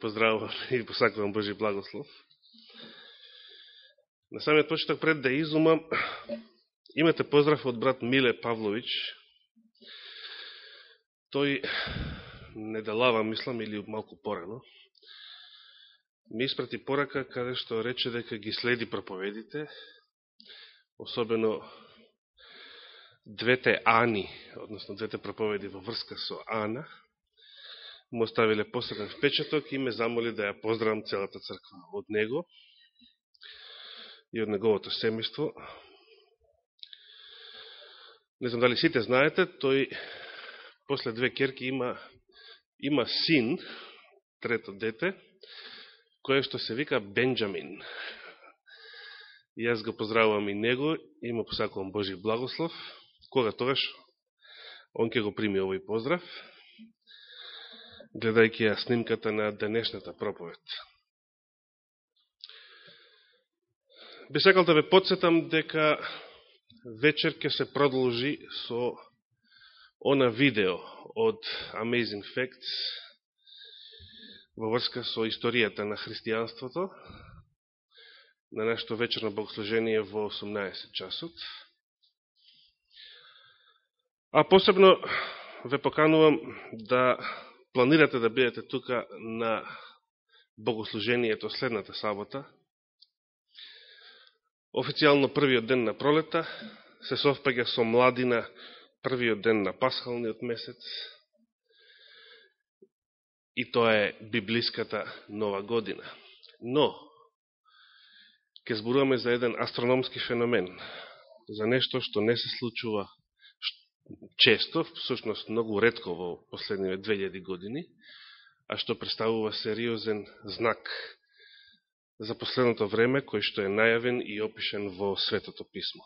Поздравувам и посакувам Божи благослов. На самиот почеток пред да изумам, имате поздрав од брат Миле Павлович. Тој не недалава, мислам, или малку порано, ми испрати порака каде што рече дека ги следи проповедите, особено двете Ани, односно двете проповеди во врска со Ана, му оставиле посебен впечаток и ме замоли да ја поздравам целата црква од него и од неговото семејство. Не знам дали сите знаете, тој после две керки има, има син, трето дете, кое што се вика Бенджамин. И јас го поздравувам и него и му посакувам Божи благослов. Кога тогаш, он ќе го прими овој поздрав гледајќи ја снимката на денешната проповед. Би сакал да ве подсетам дека вечер ќе се продолжи со она видео од Amazing Facts во врска со историјата на христијанството на нашето вечерно богослужение во 18 часот. А посебно ве поканувам да планирате да бидете тука на богослужението следната сабота, официјално првиот ден на пролета, се совпаѓа со младина првиот ден на пасхалниот месец, и тоа е библиската нова година. Но, ќе зборуваме за еден астрономски феномен, за нешто што не се случува често, всушност многу редко во последниве 2000 години, а што представува сериозен знак за последното време, кој што е најавен и опишен во Светото Писмо.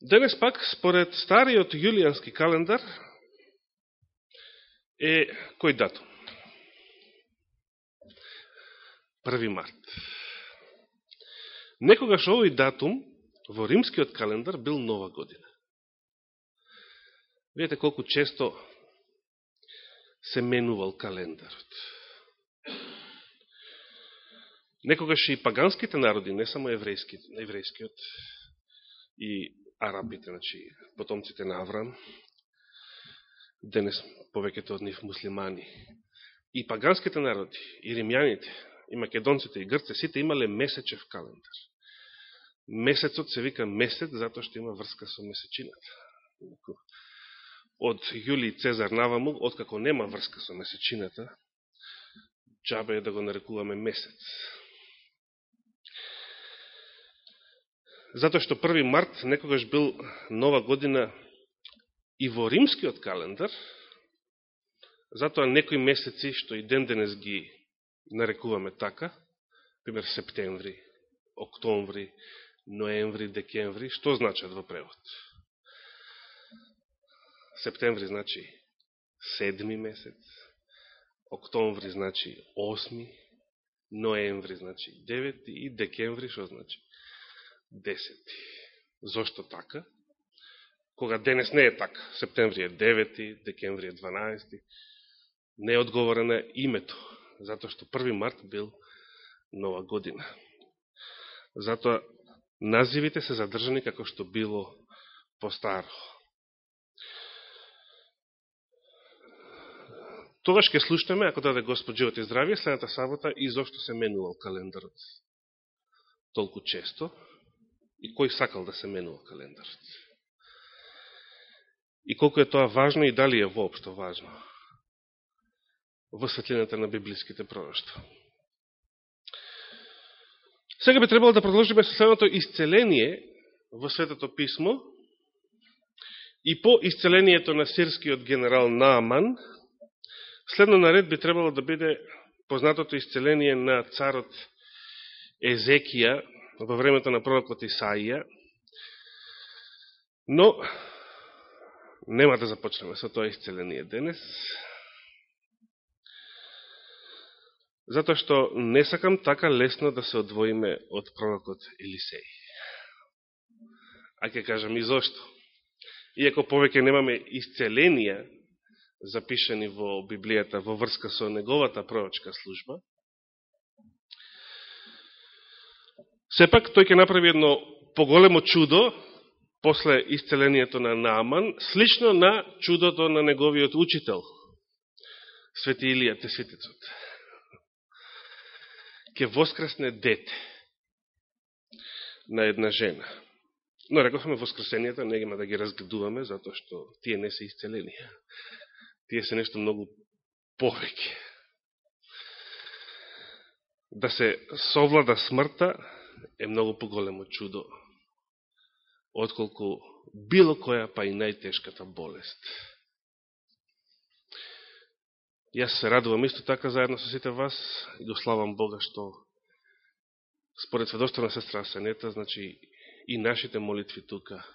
Денес пак, според стариот јулијански календар, е кој датум? Први март. Некогаш овој датум во римскиот календар бил нова година. Видете колку често се менувал календарот. Некогаш и паганските народи, не само еврејски, еврејскиот и арабите, значи потомците на Аврам, денес повеќето од нив муслимани, и паганските народи, и римјаните, и македонците, и грците, сите имале месечев календар месецот се вика месец, затоа што има врска со месечината. Од Јули Цезар наваму, откако нема врска со месечината, джабе е да го нарекуваме месец. Затоа што први март некогаш бил нова година и во римскиот календар, затоа некои месеци што и ден денес ги нарекуваме така, пример септември, октомври, ноември, декември, што значат во превод? Септември значи седми месец, октомври значи осми, ноември значи девети и декември што значи десети. Зошто така? Кога денес не е така. Септември е девети, декември е 12. Не е одговорена името, затоа што први март бил нова година. Затоа називите се задржани како што било постаро. Тогаш ќе слушнеме, ако даде Господ живот и здравие, следната сабота и зашто се менувал календарот толку често и кој сакал да се менува календарот. И колко е тоа важно и дали е воопшто важно во светлината на библиските пророќства. Сега би требало да продолжиме со следното исцеление во Светото Писмо и по исцелението на сирскиот генерал Нааман, следно наред би требало да биде познатото исцеление на царот Езекија во времето на пророкот Исаија, но нема да започнеме со тоа исцеление денес, затоа што не сакам така лесно да се одвоиме од пророкот Елисеј. А ќе кажам и зошто. Иако повеќе немаме исцеленија запишани во Библијата во врска со неговата пророчка служба. Сепак, тој ќе направи едно поголемо чудо после исцелението на Нааман, слично на чудото на неговиот учител, Свети Илија Тесвитецот ќе воскресне дете на една жена. Но рековме воскресенијата, не има да ги разгледуваме, затоа што тие не се исцелени. Тие се нешто многу повеќе. Да се совлада смртта е многу поголемо чудо, отколку било која, па и најтешката болест. Јас се радувам исто така заедно со сите вас и го славам Бога што според сведоштва на сестра Асенета, значи и нашите молитви тука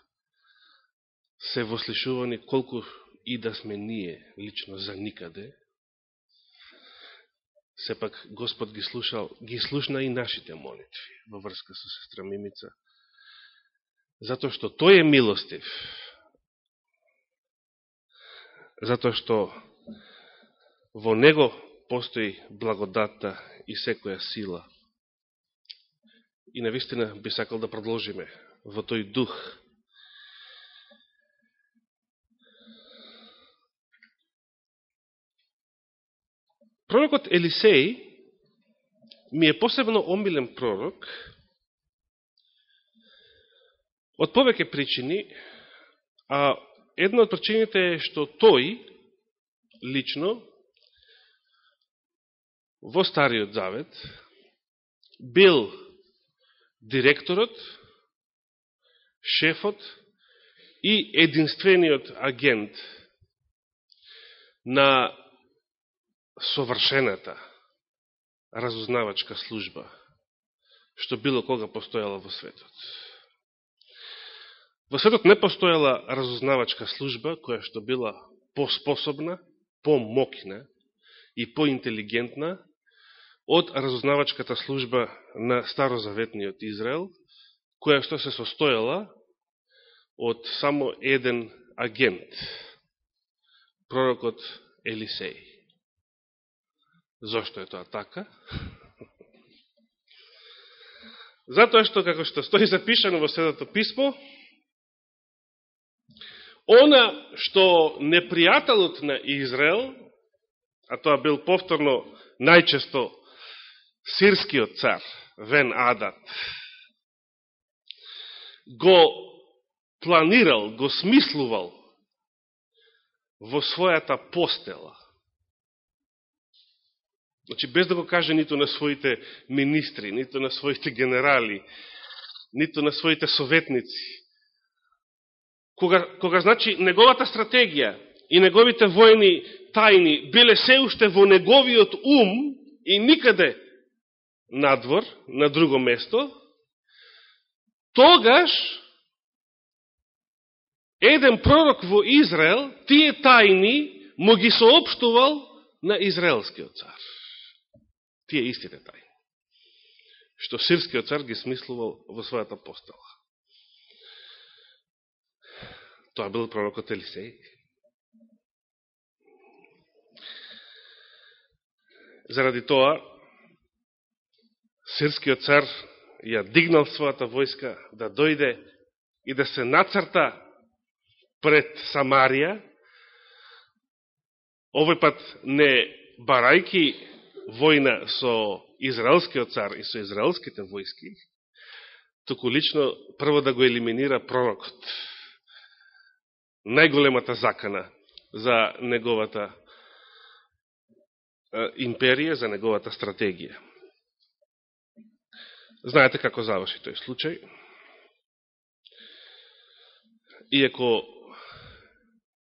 се вослишувани колку и да сме ние лично за никаде, сепак Господ ги слушал, ги слушна и нашите молитви во врска со сестра Мимица, затоа што тој е милостив, затоа што во него постои благодатта и секоја сила и навистина би сакал да продолжиме во тој дух. Пророкот Елисеј ми е посебно омилен пророк од повеќе причини, а една од причините е што тој лично во Стариот Завет бил директорот, шефот и единствениот агент на совршената разузнавачка служба, што било кога постојала во светот. Во светот не постојала разузнавачка служба, која што била поспособна, помокна и поинтелигентна од разузнавачката служба на Старозаветниот Израел, која што се состојала од само еден агент, пророкот Елисеј. Зошто е тоа така? Затоа што, како што стои запишано во Светото Писмо, она што непријателот на Израел, а тоа бил повторно најчесто сирскиот цар, Вен Адат, го планирал, го смислувал во својата постела. Значи, без да го каже нито на своите министри, нито на своите генерали, нито на своите советници. Кога, кога значи, неговата стратегија и неговите војни тајни биле се уште во неговиот ум и никаде надвор, на друго место, тогаш еден пророк во Израел тие тајни му ги сообштувал на израелскиот цар. Тие истите тајни. Што сирскиот цар ги смислувал во својата постела. Тоа бил пророкот Елисеј. Заради тоа, сирскиот цар ја дигнал својата војска да дојде и да се нацрта пред Самарија, овој пат не барајки војна со израелскиот цар и со израелските војски, току лично прво да го елиминира пророкот. Најголемата закана за неговата империја, за неговата стратегија. Знаете како заврши тој случај. Иако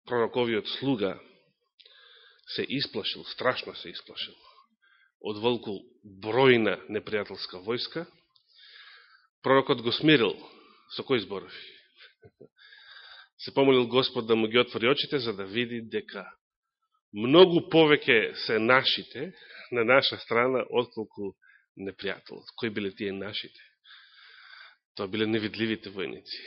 пророковиот слуга се исплашил, страшно се исплашил, од волку бројна непријателска војска, пророкот го смирил со кој зборови? Се помолил Господ да му ги отвори очите, за да види дека многу повеќе се нашите на наша страна, отколку непријателот. Кои биле тие нашите? Тоа биле невидливите војници.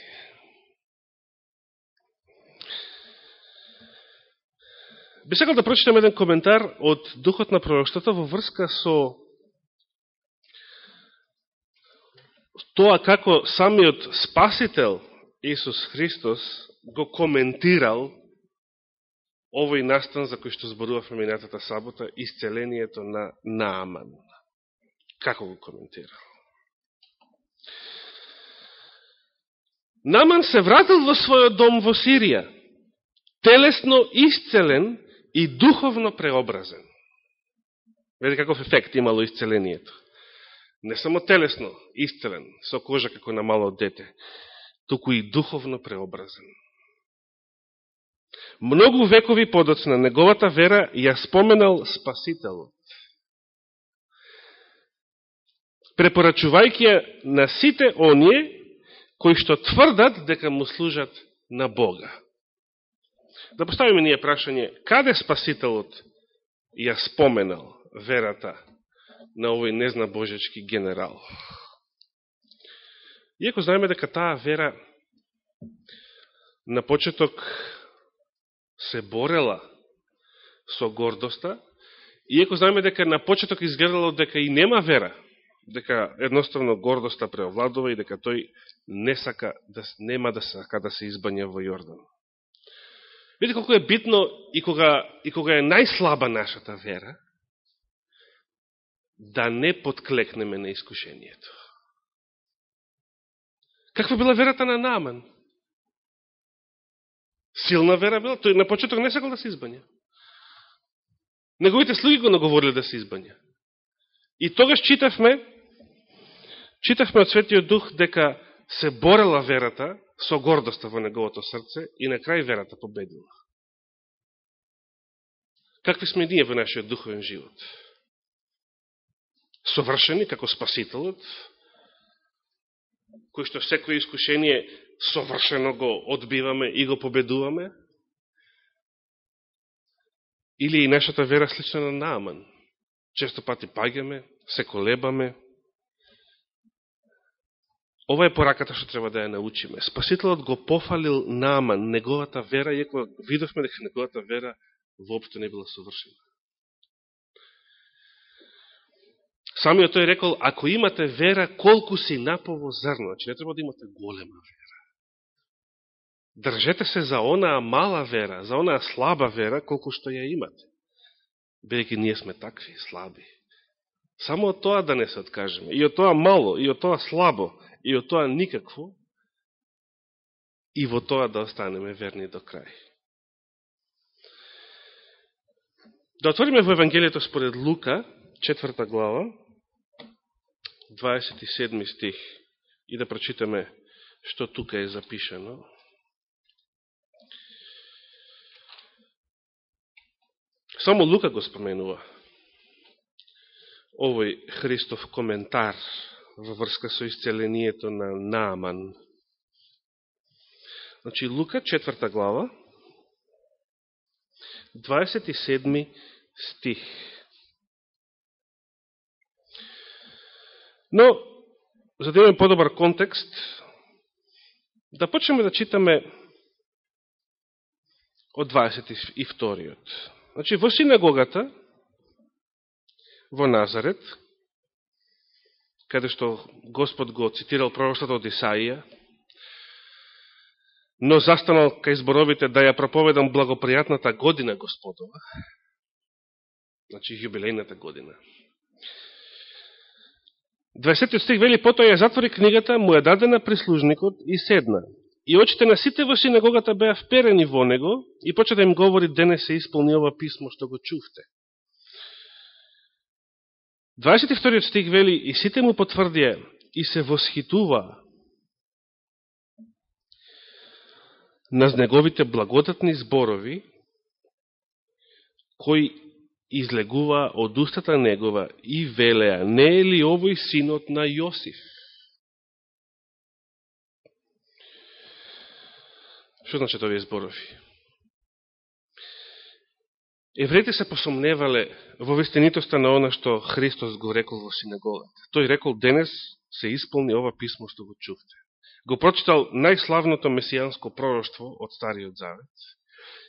Би сакал да прочитам еден коментар од Духот на пророштата во врска со тоа како самиот Спасител Исус Христос го коментирал овој настан за кој што зборувавме минатата сабота, исцелението на Нааман. Како го коментирал? Наман се вратил во својот дом во Сирија, телесно исцелен и духовно преобразен. Веде каков ефект имало исцелението. Не само телесно исцелен, со кожа како на мало дете, туку и духовно преобразен. Многу векови подоцна неговата вера ја споменал Спасителот. Препорачувајќи ја на сите оние кои што тврдат дека му служат на Бога. Да поставиме ние прашање, каде Спасителот ја споменал верата на овој незна божечки генерал? Иако знаеме дека таа вера на почеток се борела со гордоста, иеко знаеме дека на почеток изгледало дека и нема вера, дека едноставно гордоста преовладува и дека тој не сака да нема да сака да се избања во Јордан. Видите колко е битно и кога, и кога е најслаба нашата вера, да не подклекнеме на искушението. Каква била верата на Наман? Силна вера била. Тој на почеток не сакал да се избања. Неговите слуги го наговорили да се избања. И тогаш читавме, читавме од Светиот Дух дека се борела верата со гордоста во неговото срце и на крај верата победила. Какви сме ние во нашиот духовен живот? Совршени како Спасителот, кој што секој искушение совршено го одбиваме и го победуваме? Или и нашата вера слична на Нааман? Често пати паѓаме, се колебаме, Ова е пораката што треба да ја научиме. Спасителот го пофалил Нааман, неговата вера, иако видовме дека неговата вера воопшто не била совршена. Самиот тој рекол, ако имате вера, колку си напово зрно, значи не треба да имате голема вера. Држете се за онаа мала вера, за онаа слаба вера, колку што ја имате. Бејќи ние сме такви, слаби. Само од тоа да не се откажеме. И од тоа мало, и од тоа слабо, и од тоа никакво, и во тоа да останеме верни до крај. Да отвориме во Евангелието според Лука, четврта глава, 27 стих, и да прочитаме што тука е запишано. Само Лука го споменува овој Христов коментар во врска со исцелението на Нааман. Значи, Лука, четврта глава, 27 стих. Но, за да имаме подобар контекст, да почнеме да читаме од 22-иот. Значи, во синагогата, во Назарет, каде што Господ го цитирал пророштата од Исаија, но застанал кај зборовите да ја проповедам благопријатната година Господова, значи јубилејната година. 20 стих вели, потоа ја затвори книгата, му ја дадена прислужникот и седна. И очите на сите во синагогата беа вперени во него и почна да им говори, денес се исполни ова писмо што го чувте. 22 стих вели, и сите му потврдија и се восхитува на неговите благодатни зборови, кои излегува од устата негова и велеа, не е ли овој синот на Јосиф? Што значи овие зборови? Евреите се посомневале во вистинитоста на она што Христос го рекол во синагогата. Тој рекол, денес се исполни ова писмо што го чувте. Го прочитал најславното месијанско пророќство од Стариот Завет.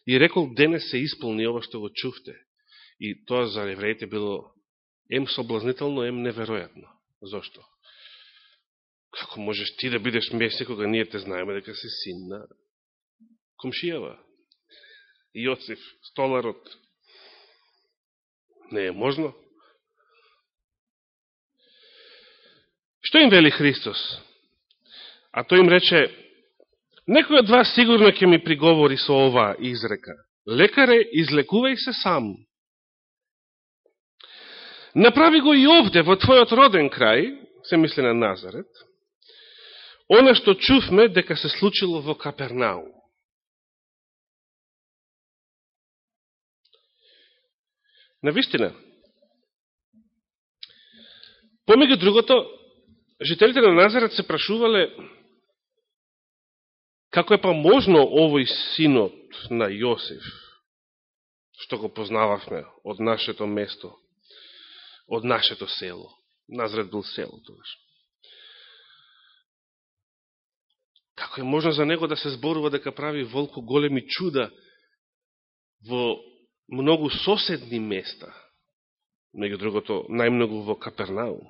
И рекол, денес се исполни ова што го чувте. И тоа за евреите било ем соблазнително, ем неверојатно. Зошто? Како можеш ти да бидеш Месија кога ние те знаеме дека си син на комшијава? Јосиф, столарот. Не е можно. Што им вели Христос? А тој им рече, некој од вас сигурно ќе ми приговори со ова изрека. Лекаре, излекувај се сам. Направи го и овде, во твојот роден крај, се мисли на Назарет, оно што чувме дека се случило во Капернаум. На вистина, помеѓу другото, жителите на Назарет се прашувале како е па можно овој синот на Јосиф, што го познававме од нашето место, од нашето село. Назрет бил село тогаш. Како е можно за него да се зборува дека прави волко големи чуда во многу соседни места, меѓу другото, најмногу во Капернаум.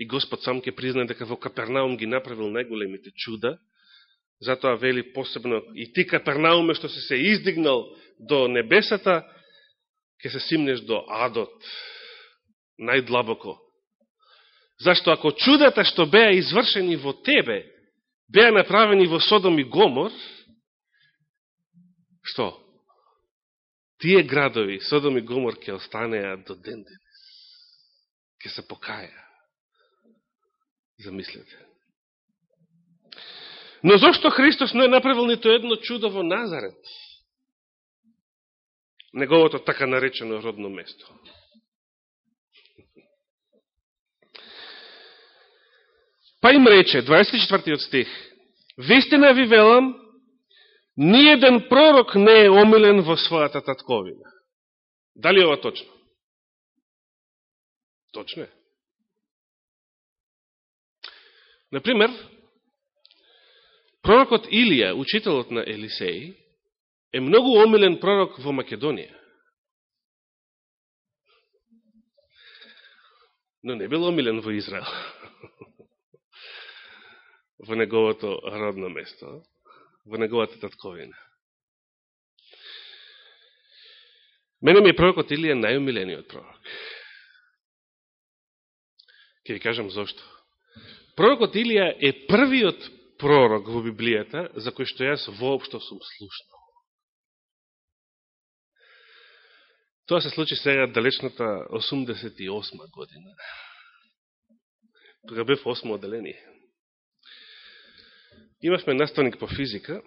И Господ сам ќе признае дека во Капернаум ги направил најголемите чуда, затоа вели посебно и ти Капернауме што си се издигнал до небесата, ќе се симнеш до адот, најдлабоко. Зашто ако чудата што беа извршени во тебе, беа направени во Содом и Гомор, што? Тие градови, Содом и Гомор, ќе останеа до ден денес. Ке се покаја. Замислете. Но зашто Христос не е направил нито едно чудо во Назарет? Неговото така наречено родно место. Па им рече, 24 стих, Вистина ви велам, ниеден пророк не е омилен во својата татковина. Дали е ова точно? Точно е. Например, пророкот Илија, учителот на Елисеј, е многу омилен пророк во Македонија. Но не бил омилен во Израел. во неговото родно место, во неговата татковина. Мене ми е пророкот Илија најумилениот пророк. Ке ви кажам зошто. Пророкот Илија е првиот пророк во Библијата за кој што јас воопшто сум слушнал. Тоа се случи сега далечната 88 година, кога бев осмо оделение. Имавме наставник по физика,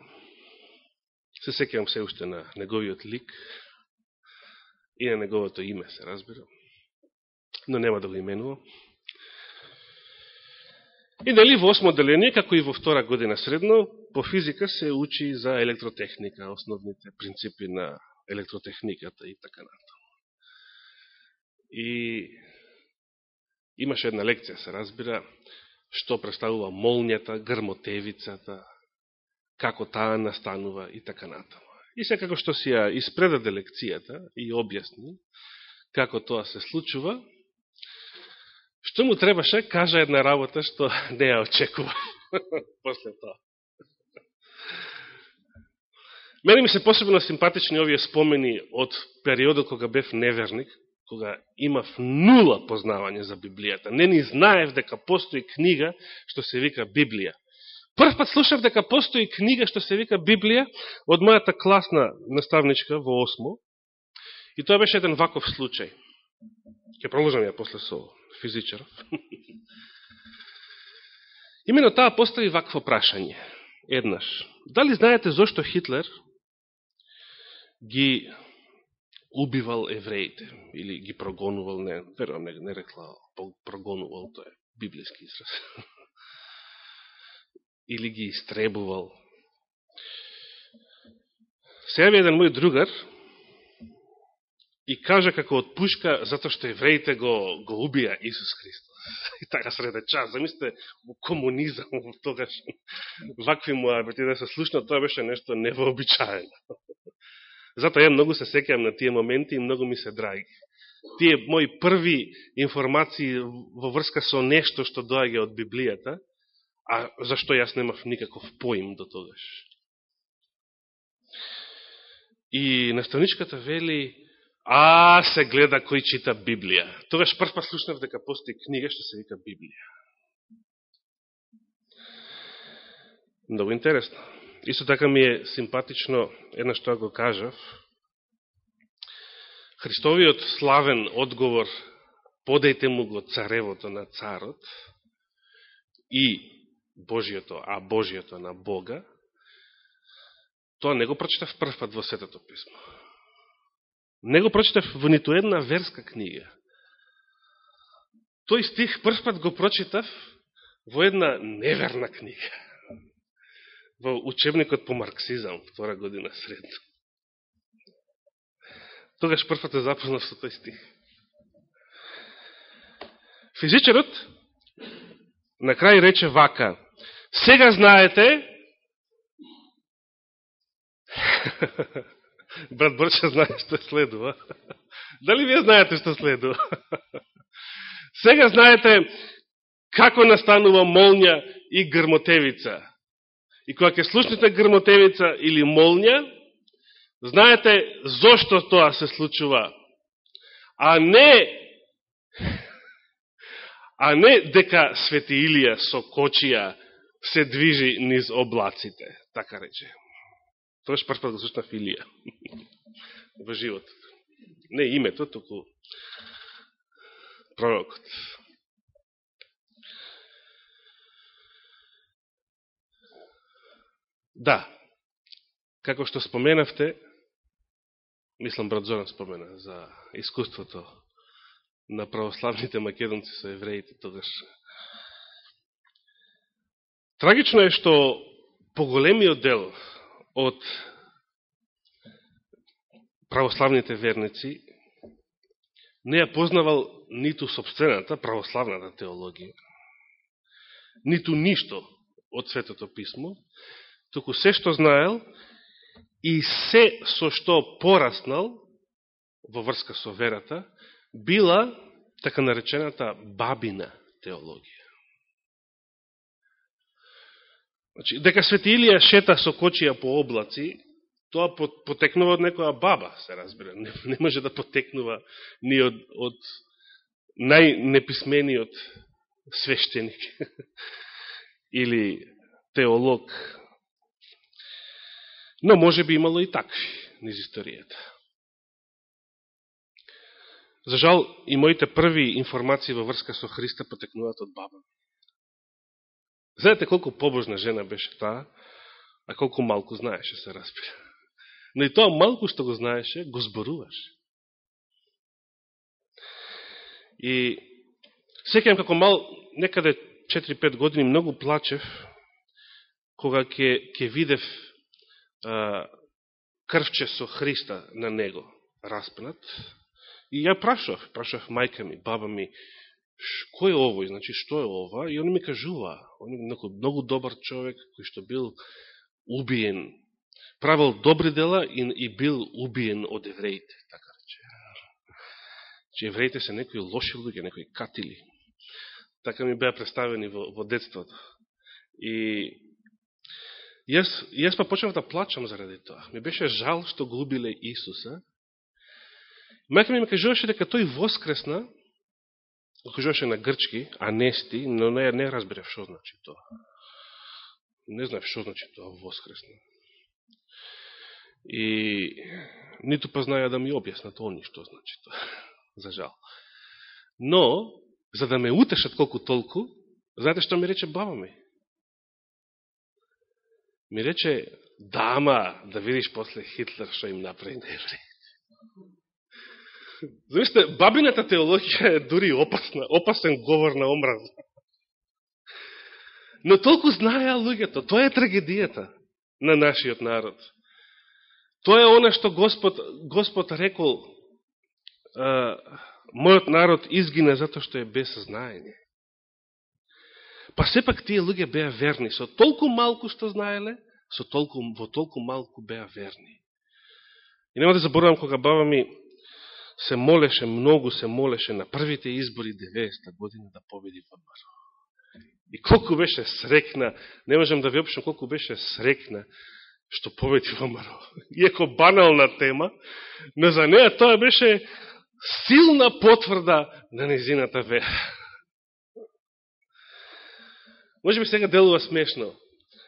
се секјам се уште на неговиот лик и на неговото име, се разбира, но нема да го именувам. И дали во осмо деление, како и во втора година средно, по физика се учи за електротехника, основните принципи на електротехниката и така натаму. И имаше една лекција, се разбира, што представува молњата, грмотевицата, како таа настанува и така натаму. И секако што си ја испредаде лекцијата и објасни како тоа се случува, Што му требаше, кажа една работа што не ја очекува после тоа. Мене ми се посебно симпатични овие спомени од периодот кога бев неверник, кога имав нула познавање за Библијата. Не ни знаев дека постои книга што се вика Библија. Прв пат слушав дека постои книга што се вика Библија од мојата класна наставничка во осмо. И тоа беше еден ваков случај. Ке продолжам ја после со физичар. Имено таа постави вакво прашање. Еднаш. Дали знаете зошто Хитлер ги убивал евреите или ги прогонувал, не, верувам, не, не рекла прогонувал, тоа е библиски израз. или ги истребувал. Сега еден мој другар, и кажа како од пушка, затоа што евреите го, го убија Исус Христос. И така среде час, замислите, во комунизам, во тогаш, вакви му абети да се слушна, тоа беше нешто невообичаено. Затоа ја многу се секам на тие моменти и многу ми се драги. Тие мои први информации во врска со нешто што доаѓа од Библијата, а зашто јас немав никаков поим до тогаш. И наставничката вели, а се гледа кој чита Библија. Тогаш прв па слушнав дека постои книга што се вика Библија. Много интересно. Исто така ми е симпатично една што го кажав. Христовиот славен одговор подајте му го царевото на царот и Божиото, а Божиото на Бога, тоа не го прочитав прв пат во Светото Писмо. Не го прочитав во ниту една верска книга. Тој стих прв пат го прочитав во една неверна книга во учебникот по марксизам, втора година сред. Тогаш првпат е запознав со тој стих. Физичарот на крај рече вака, сега знаете, брат Борча знае што следува, дали вие знаете што следува? сега знаете како настанува молња и грмотевица И кога ќе слушнете грмотевица или молња, знаете зошто тоа се случува. А не а не дека Свети Илија со кочија се движи низ облаците, така рече. Тоа е прв го слушнав Илија во животот. Не името, току пророкот. Да, како што споменавте, мислам брат Зоран спомена за искуството на православните македонци со евреите тогаш. Трагично е што поголемиот дел од православните верници не ја познавал ниту собствената православната теологија, ниту ништо од Светото Писмо, туку се што знаел и се со што пораснал во врска со верата, била така наречената бабина теологија. Значи, дека Свети Илија шета со кочија по облаци, тоа потекнува од некоја баба, се разбира. Не, не може да потекнува ни од, од најнеписмениот свештеник или теолог Но може би имало и такви низ историјата. За жал, и моите први информации во врска со Христа потекнуваат од баба. Знаете колку побожна жена беше таа, а колку малку знаеше, се разбира. Но и тоа малку што го знаеше, го зборуваше. И секам како мал, некаде 4-5 години, многу плачев, кога ќе, ќе видев крвче со Христа на него распнат. И ја прашав, прашав мајка ми, баба ми, кој е овој, значи што е ова? И они ми кажува, он е многу добар човек, кој што бил убиен, правил добри дела и, и бил убиен од евреите, така рече. Че евреите се некои лоши луѓе, некои катили. Така ми беа представени во, во детството. И Јас, јас па почнав да плачам заради тоа. Ми беше жал што го убиле Исуса. Мајка ми ме кажуваше дека тој воскресна, кажуваше на грчки, а но не, не разберев што значи тоа. Не знаев што значи тоа воскресна. И ниту па знаја да ми објаснат они што значи тоа. За жал. Но, за да ме утешат колку толку, знаете што ми рече баба ми? Ми рече, дама, да видиш после Хитлер што им направи на евреи. Завиште, бабината теологија е дури опасна, опасен говор на омраз. Но толку знаеа луѓето, тоа е трагедијата на нашиот народ. Тоа е она што Господ, Господ рекол, мојот народ изгина затоа што е без знаење. Па сепак тие луѓе беа верни. Со толку малку што знаеле, со толку, во толку малку беа верни. И нема да заборавам кога баба ми се молеше, многу се молеше на првите избори 90-та година да победи ВМРО. И колку беше срекна, не можем да ви опишам колку беше срекна што победи ВМРО. Иако банална тема, но за неја тоа беше силна потврда на незината вера. Може би сега делува смешно.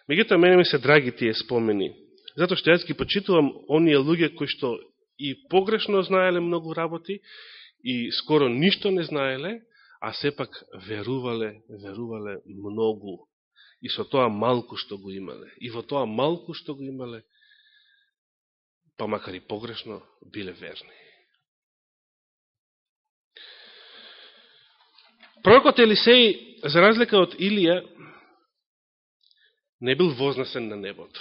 Меѓутоа, мене ми се драги тие спомени. Затоа што јас ги почитувам оние луѓе кои што и погрешно знаеле многу работи и скоро ништо не знаеле, а сепак верувале, верувале многу. И со тоа малку што го имале. И во тоа малку што го имале, па макар и погрешно, биле верни. Пророкот Елисеј, за разлика од Илија, не бил вознесен на небото.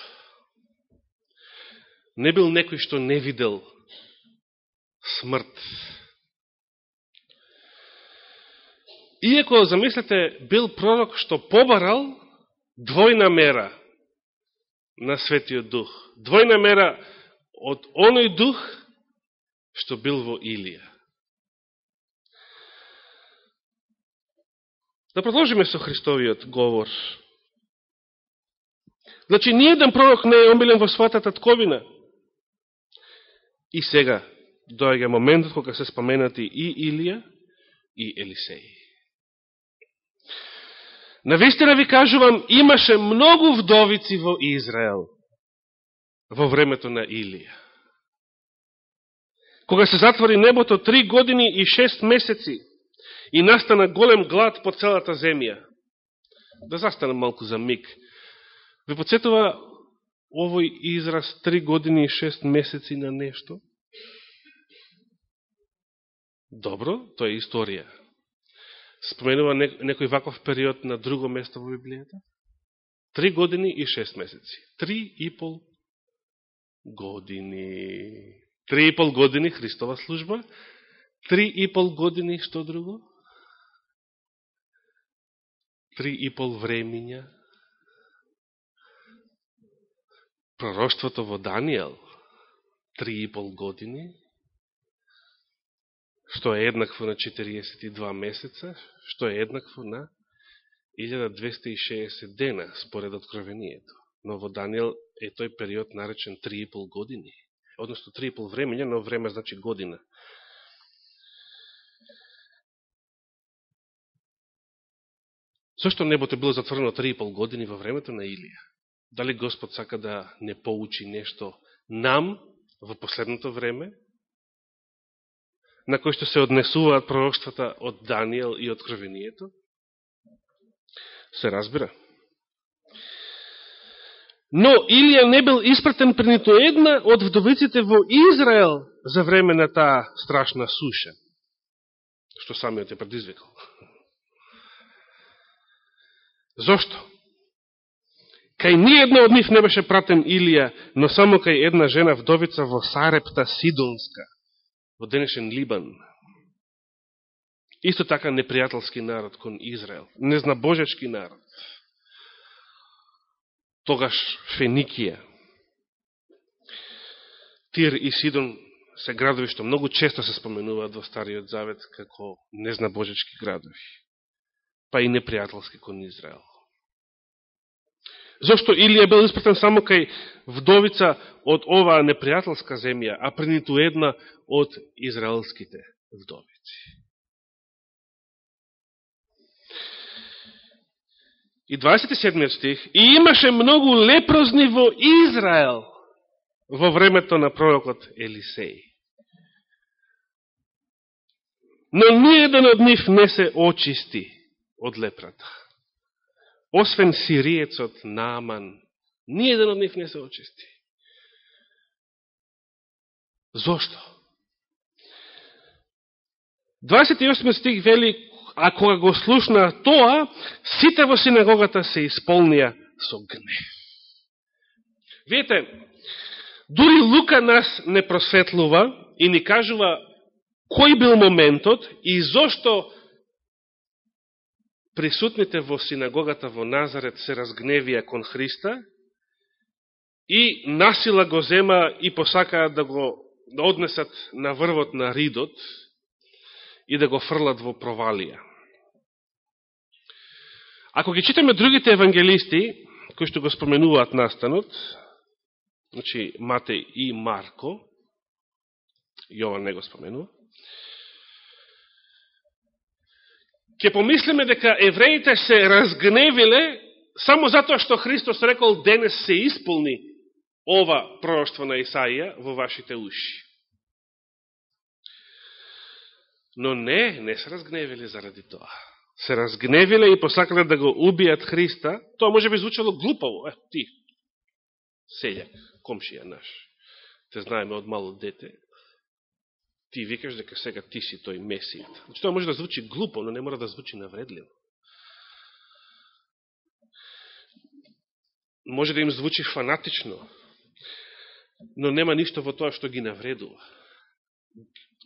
Не бил некој што не видел смрт. Иако, замислете, бил пророк што побарал двојна мера на Светиот Дух. Двојна мера од оној Дух што бил во Илија. Да продолжиме со Христовиот говор. Значи, ниједен пророк не е омилен во својата татковина. И сега дојага моментот кога се споменати и Илија и Елисеј. Навистина ви кажувам, имаше многу вдовици во Израел во времето на Илија. Кога се затвори небото три години и шест месеци и настана голем глад по целата земја. Да застанам малку за миг Ве подсетува овој израз три години и шест месеци на нешто? Добро, тоа е историја. Споменува некој ваков период на друго место во Библијата? Три години и шест месеци. Три и пол години. Три и пол години Христова служба. Три и пол години што друго? Три и пол времења пророќството во Данијел, три и пол години, што е еднакво на 42 месеца, што е еднакво на 1260 дена, според откровението. Но во Данијел е тој период наречен 3,5 години. Односто 3,5 времења, но време значи година. Зошто небото било затворено 3,5 години во времето на Илија? Дали Господ сака да не поучи нешто нам во последното време, на кој што се однесуваат пророкствата од Данијел и откровението? Се разбира. Но Илија не бил испратен при нито една од вдовиците во Израел за време на таа страшна суша, што самиот е предизвикал. Зошто? Кај ни една од нив не беше пратен Илија, но само кај една жена вдовица во Сарепта Сидонска, во денешен Либан. Исто така непријателски народ кон Израел, незнабожечки народ. Тогаш Феникија. Тир и Сидон се градови што многу често се споменуваат во Стариот Завет како незнабожечки градови, па и непријателски кон Израел. Зошто Илија бил испратен само кај вдовица од оваа непријателска земја, а прениту една од израелските вдовици. И 27 стих, и имаше многу лепрозни во Израел во времето на пророкот Елисеј. Но ниједен од нив не се очисти од лепрата освен сириецот Нааман, ниједен од нив не се очисти. Зошто? 28 стих вели, а кога го слушна тоа, сите во синагогата се исполнија со гнев. Видите, дури Лука нас не просветлува и ни кажува кој бил моментот и зошто присутните во синагогата во Назарет се разгневија кон Христа и насила го зема и посакаат да го однесат на врвот на ридот и да го фрлат во провалија. Ако ги читаме другите евангелисти, кои што го споменуваат настанот, значи Матеј и Марко, Јован не го споменува, ќе помислиме дека евреите се разгневиле само затоа што Христос рекол денес се исполни ова пророќство на Исаија во вашите уши. Но не, не се разгневиле заради тоа. Се разгневиле и посакале да го убијат Христа. Тоа може би звучало глупаво. Е, ти, селјак, комшија наш, те знаеме од мало дете, ти викаш дека сега ти си тој Месијат. Значи, тоа може да звучи глупо, но не мора да звучи навредливо. Може да им звучи фанатично, но нема ништо во тоа што ги навредува.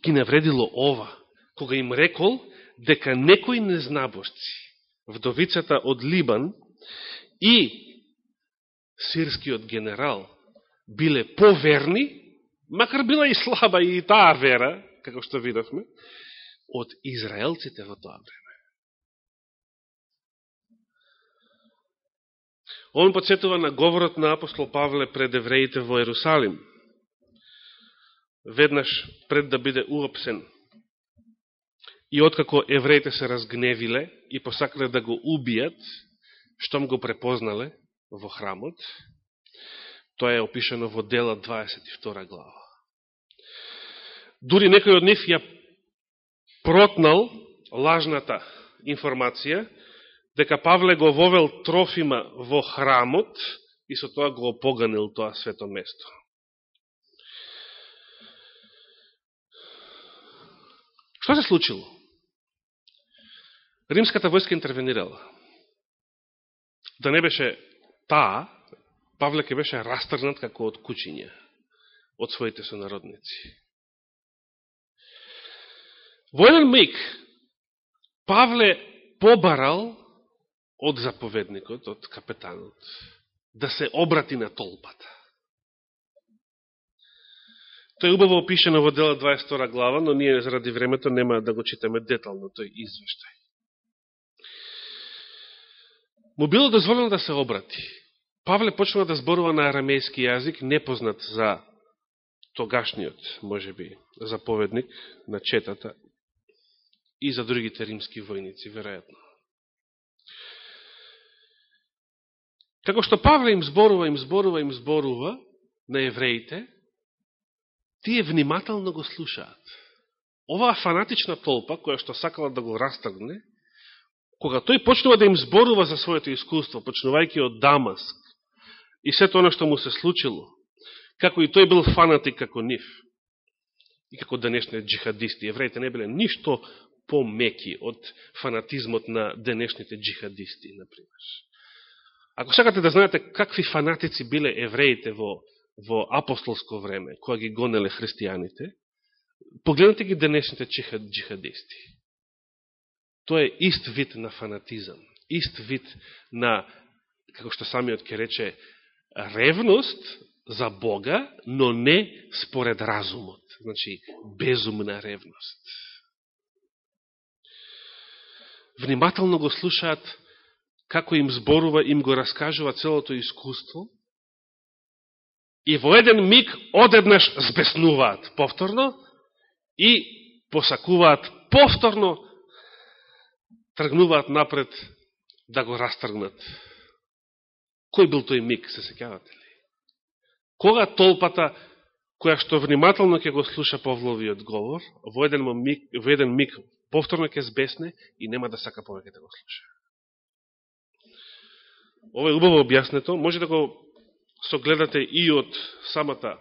Ги навредило ова, кога им рекол дека некои незнабошци, вдовицата од Либан и сирскиот генерал биле поверни макар била и слаба и таа вера, како што видовме, од израелците во тоа време. Он подсетува на говорот на апостол Павле пред евреите во Ерусалим, веднаш пред да биде уопсен. И откако евреите се разгневиле и посакале да го убијат, штом го препознале во храмот, тоа е опишано во дела 22 глава. Дури некој од нив ја протнал лажната информација дека Павле го вовел Трофима во храмот и со тоа го поганил тоа свето место. Што се случило? Римската војска интервенирала. Да не беше таа, Павле ке беше растрнат како од кучиња од своите сонародници. Во еден миг, Павле побарал од заповедникот, од капетанот, да се обрати на толпата. Тој убаво опишено во дела 22 глава, но ние заради времето нема да го читаме детално тој извештај. Му било дозволено да се обрати. Павле почнува да зборува на арамејски јазик, непознат за тогашниот, може би, заповедник на четата, и за другите римски војници, веројатно. Како што Павле им зборува, им зборува, им зборува на евреите, тие внимателно го слушаат. Оваа фанатична толпа, која што сакала да го растргне, кога тој почнува да им зборува за своето искуство, почнувајќи од Дамаск, и сето оно што му се случило, како и тој бил фанатик како нив, и како денешни джихадисти. Евреите не биле ништо помеки од фанатизмот на денешните джихадисти, например. Ако сакате да знаете какви фанатици биле евреите во, во апостолско време, која ги гонеле христијаните, погледнете ги денешните джихадисти. Тоа е ист вид на фанатизам, ист вид на, како што самиот ке рече, ревност за Бога, но не според разумот. Значи, безумна ревност внимателно го слушаат како им зборува, им го раскажува целото искуство и во еден миг одеднаш збеснуваат повторно и посакуваат повторно тргнуваат напред да го растргнат. Кој бил тој миг, се секјавате ли? Кога толпата, која што внимателно ќе го слуша Павловиот говор, во еден миг, во еден миг повторно ќе збесне и нема да сака повеќе да го слуша. Ова е убаво објаснето, може да го согледате и од самата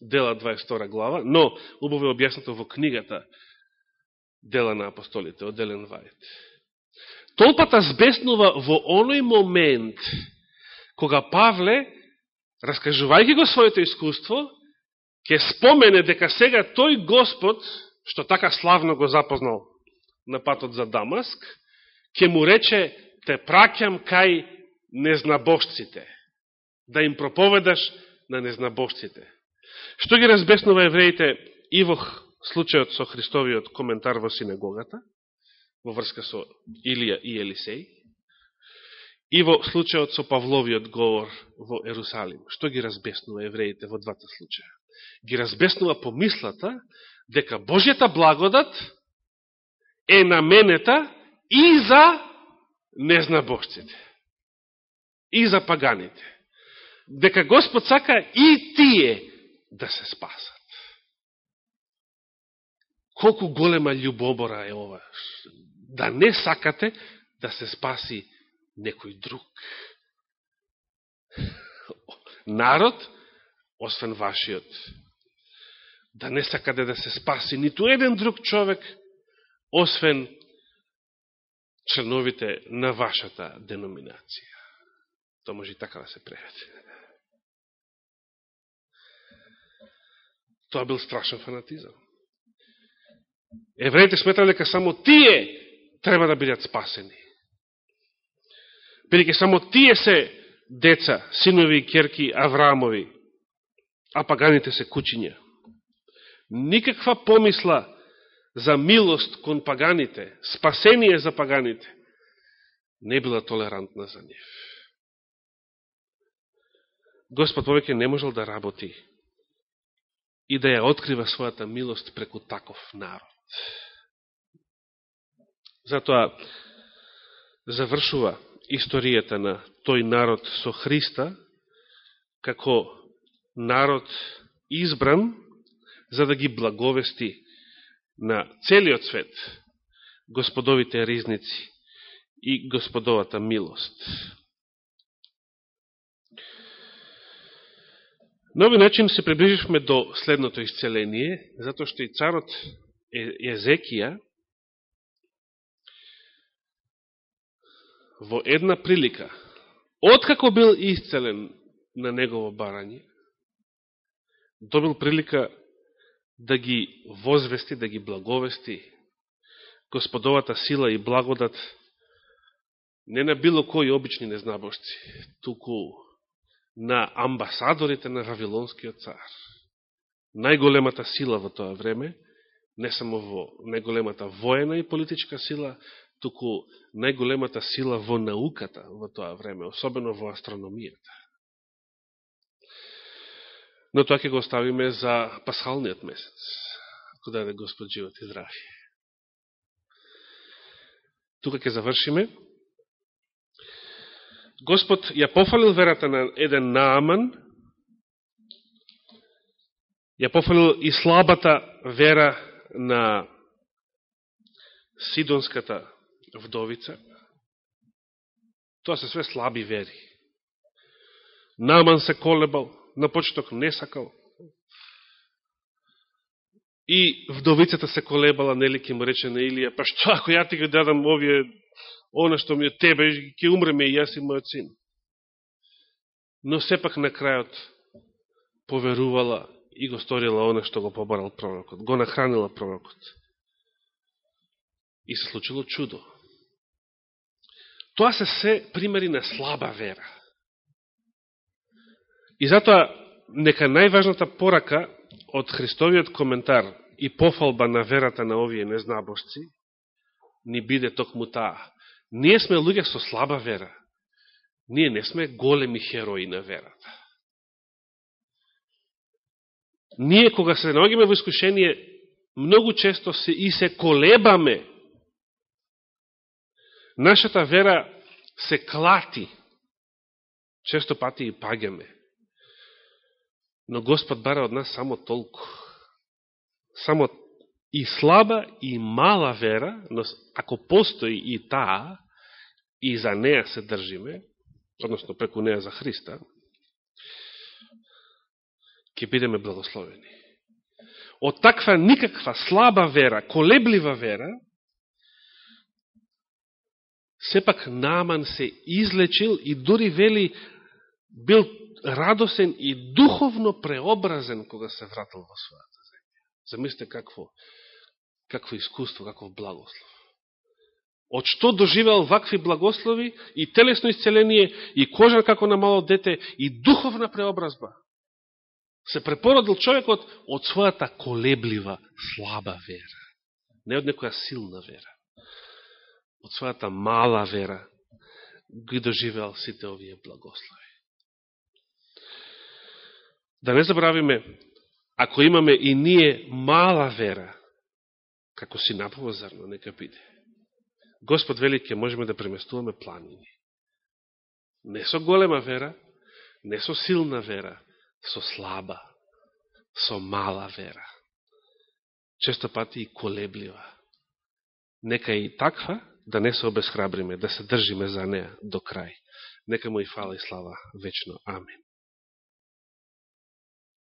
дела 22 глава, но убаво е објаснето во книгата Дела на апостолите, од Делен Вајт. Толпата збеснува во оној момент кога Павле, раскажувајќи го своето искуство, ќе спомене дека сега тој Господ, што така славно го запознал на патот за Дамаск, ќе му рече, те праќам кај незнабожците, да им проповедаш на незнабожците. Што ги разбеснува евреите и во случајот со Христовиот коментар во синагогата, во врска со Илија и Елисеј, и во случајот со Павловиот говор во Ерусалим. Што ги разбеснува евреите во двата случаја? Ги разбеснува помислата дека Божјата благодат е наменета и за незнабожците, и за паганите. Дека Господ сака и тие да се спасат. Колку голема љубобора е ова, да не сакате да се спаси некој друг. Народ, освен вашиот, да не сакате да се спаси ниту еден друг човек, освен членовите на вашата деноминација. Тоа може и така да се преведе. Тоа бил страшен фанатизам. Евреите сметрали дека само тие треба да бидат спасени. Бидеќи само тие се деца, синови и керки Авраамови, а паганите се кучиња. Никаква помисла за милост кон паганите, спасение за паганите, не била толерантна за нив. Господ повеќе не можел да работи и да ја открива својата милост преку таков народ. Затоа завршува историјата на тој народ со Христа како народ избран за да ги благовести на целиот свет господовите ризници и господовата милост. На овој начин се приближивме до следното исцеление, затоа што и царот Езекија во една прилика, откако бил исцелен на негово барање, добил прилика да ги возвести, да ги благовести господовата сила и благодат не на било кои обични незнабошци, туку на амбасадорите на Вавилонскиот цар. Најголемата сила во тоа време, не само во најголемата воена и политичка сила, туку најголемата сила во науката во тоа време, особено во астрономијата. Но тоа ќе го оставиме за пасхалниот месец, ако даде Господ живот и здравје. Тука ќе завршиме. Господ ја пофалил верата на еден Нааман, ја пофалил и слабата вера на Сидонската вдовица. Тоа се све слаби вери. Наман се колебал, на почеток не сакал. И вдовицата се колебала, нели ке му рече на Илија, па што ако ја ти го дадам овие, она што ми е тебе, ќе умреме и јас и мојот син. Но сепак на крајот поверувала и го сторила она што го побарал пророкот, го нахранила пророкот. И се случило чудо. Тоа се се примери на слаба вера. И затоа, нека најважната порака од Христовиот коментар и пофалба на верата на овие незнабошци, ни биде токму таа. Ние сме луѓе со слаба вера. Ние не сме големи херои на верата. Ние, кога се наогиме во искушение, многу често се и се колебаме Нашата вера се клати. Често пати и пагаме. Но Господ бара од нас само толку. Само и слаба и мала вера, но ако постои и таа, и за неа се држиме, односно преку неа за Христа, ќе бидеме благословени. Од таква никаква слаба вера, колеблива вера, сепак Наман се излечил и дури вели бил радосен и духовно преобразен кога се вратил во својата земја. Замислите какво, какво искуство, каков благослов. Од што доживел вакви благослови и телесно исцеление, и кожа како на мало дете, и духовна преобразба. Се препородил човекот од својата колеблива, слаба вера. Не од некоја силна вера. Од својата мала вера ги доживеал сите овие благослови. Да не забравиме, ако имаме и ние мала вера, како си напова зрно, нека биде. Господ велике можеме да преместуваме планини. Не со голема вера, не со силна вера, со слаба, со мала вера. Често пати и колеблива. Нека и таква, да не се обесхрабриме, да се држиме за неа до крај. Нека му и фала и слава вечно. Амин.